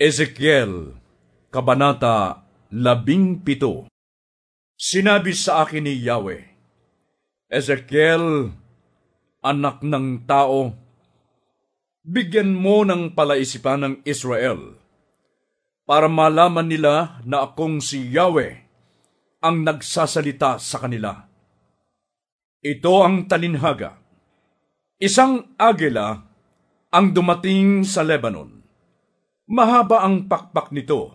Ezekiel, Kabanata labing pito Sinabi sa akin ni Yahweh, Ezekiel, anak ng tao, bigyan mo ng palaisipan ng Israel para malaman nila na akong si Yahweh ang nagsasalita sa kanila. Ito ang talinhaga. Isang agila ang dumating sa Lebanon Mahaba ang pakpak nito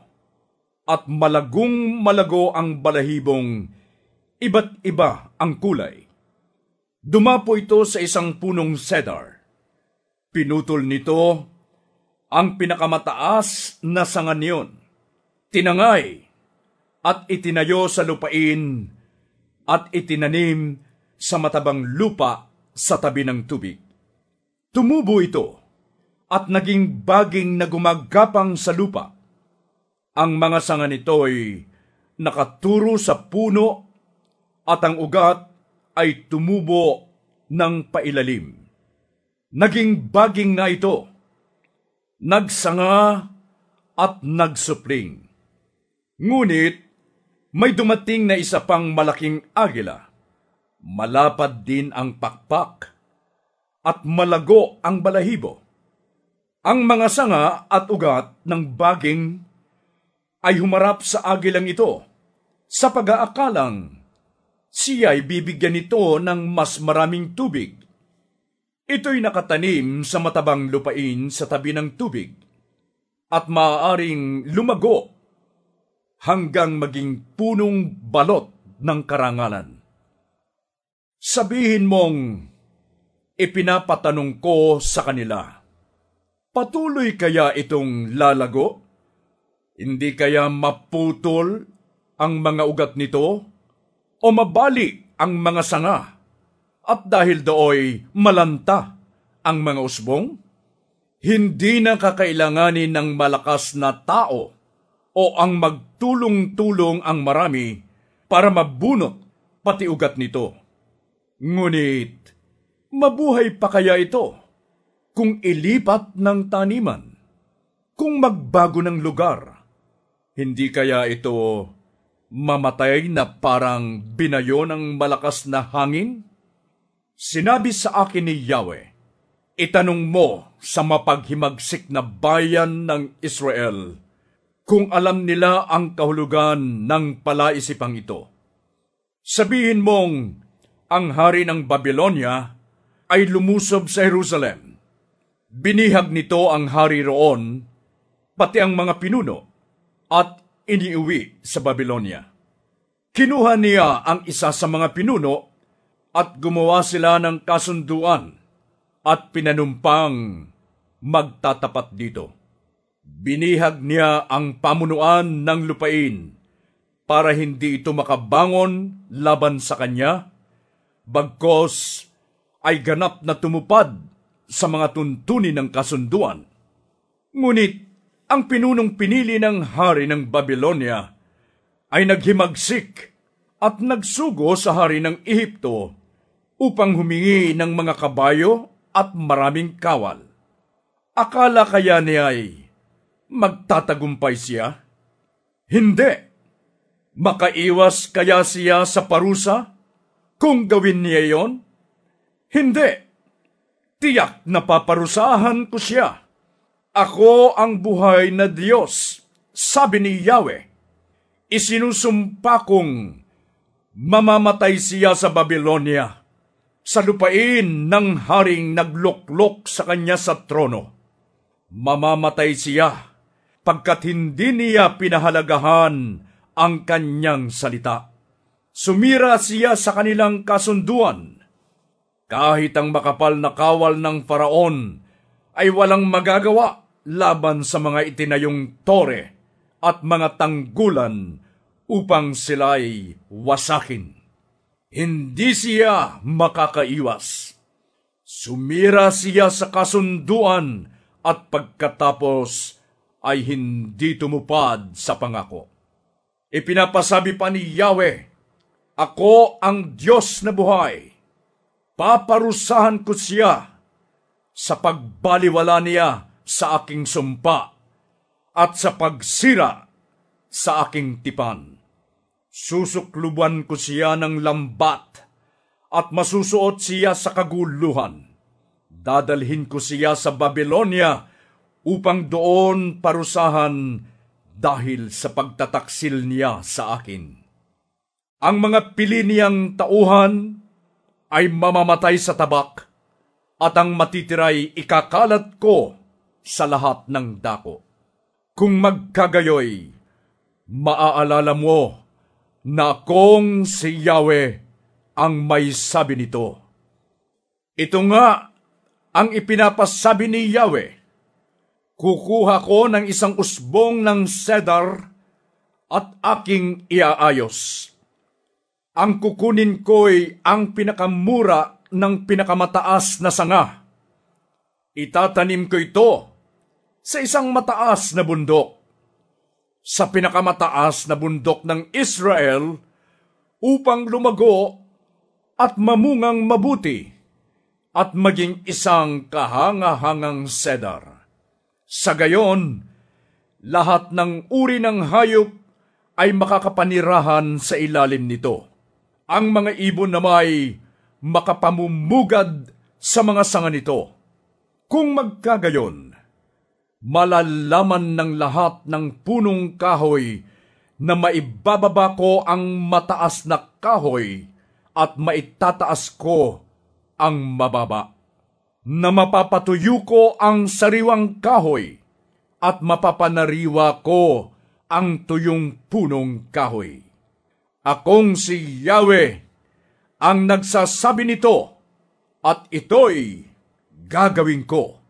at malagong malago ang balahibong iba't iba ang kulay. Dumapo ito sa isang punong cedar. Pinutol nito ang pinakamataas na sanga niyon. Tinangay at itinayo sa lupain at itinanim sa matabang lupa sa tabi ng tubig. Tumubo ito at naging baging na gumagapang sa lupa. Ang mga sanga nito'y nakaturo sa puno at ang ugat ay tumubo ng pailalim. Naging baging na ito, nagsanga at nagsupling. Ngunit may dumating na isa pang malaking agila. Malapad din ang pakpak at malago ang balahibo ang mga sanga at ugat ng baging ay humarap sa agilang ito sa pag-aakalang siya ay bibigyan nito ng mas maraming tubig. Ito'y nakatanim sa matabang lupain sa tabi ng tubig at maaaring lumago hanggang maging punong balot ng karangalan. Sabihin mong, ipinapatanong ko sa kanila Patuloy kaya itong lalago? Hindi kaya maputol ang mga ugat nito? O mabali ang mga sanga? At dahil dooy malanta ang mga usbong? Hindi na kakailanganin ng malakas na tao o ang magtulong-tulong ang marami para mabunot pati ugat nito. Ngunit, mabuhay pa kaya ito? Kung ilipat ng taniman, kung magbago ng lugar, hindi kaya ito mamatay na parang binayo ng malakas na hangin? Sinabi sa akin ni Yahweh, Itanong mo sa mapaghimagsik na bayan ng Israel kung alam nila ang kahulugan ng palaisipang ito. Sabihin mong ang hari ng Babylonia ay lumusob sa Jerusalem Binihag nito ang hari roon, pati ang mga pinuno, at iniuwi sa Babylonia. Kinuha niya ang isa sa mga pinuno at gumawa sila ng kasunduan at pinanumpang magtatapat dito. Binihag niya ang pamunuan ng lupain para hindi ito makabangon laban sa kanya, bagkos ay ganap na tumupad sa mga tuntunin ng kasunduan. Ngunit ang pinunong pinili ng hari ng Babylonia ay naghimagsik at nagsugo sa hari ng Ehipto upang humingi ng mga kabayo at maraming kawal. Akala kaya niya ay magtatagumpay siya? Hindi. Makaiwas kaya siya sa parusa kung gawin niya yon? Hindi tiyak na paparusahan ko siya. Ako ang buhay na Diyos, sabi ni Yahweh. Isinusumpa kong mamamatay siya sa Babylonia, sa lupain ng haring nagluklok sa kanya sa trono. Mamamatay siya pagkat hindi niya pinahalagahan ang kanyang salita. Sumira siya sa kanilang kasunduan kahit ang makapal na kawal ng faraon ay walang magagawa laban sa mga itinayong tore at mga tanggulan upang sila'y wasakin. Hindi siya makakaiwas. Sumira siya sa kasunduan at pagkatapos ay hindi tumupad sa pangako. Ipinapasabi pa ni Yahweh, Ako ang Diyos na buhay paparusahan ko siya sa pagbaliwala niya sa aking sumpa at sa pagsira sa aking tipan. Susukluban ko siya ng lambat at masusuot siya sa kaguluhan. Dadalhin ko siya sa Babylonia upang doon parusahan dahil sa pagtataksil niya sa akin. Ang mga pili niyang tauhan ay mamamatay sa tabak at ang matitiray ikakalat ko sa lahat ng dako. Kung magkagayoy, maaalala mo na kong si Yahweh ang may sabi nito. Ito nga ang ipinapasabi ni Yahweh. Kukuha ko ng isang usbong ng cedar at aking iaayos. Ang kukunin ko'y ang pinakamura ng pinakamataas na sanga. Itatanim ko ito sa isang mataas na bundok, sa pinakamataas na bundok ng Israel, upang lumago at mamungang mabuti at maging isang kahangahangang cedar. Sa gayon, lahat ng uri ng hayop ay makakapanirahan sa ilalim nito. Ang mga ibon na may makapamumugad sa mga sanga nito. Kung magkagayon, malalaman ng lahat ng punong kahoy na maibababa ko ang mataas na kahoy at maitataas ko ang mababa. Na mapapatuyo ko ang sariwang kahoy at mapapanariwa ko ang tuyong punong kahoy. Akong si Yahweh ang nagsasabi nito at ito'y gagawin ko